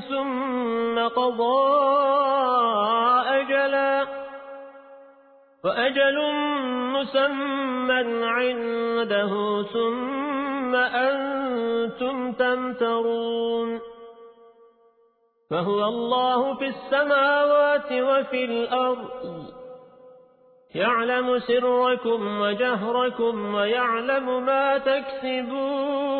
ثم قضى أجلا وأجل مسمى عنده ثم أنتم تمترون فهو الله في السماوات وفي الأرض يعلم سركم وجهركم ويعلم ما تكسبون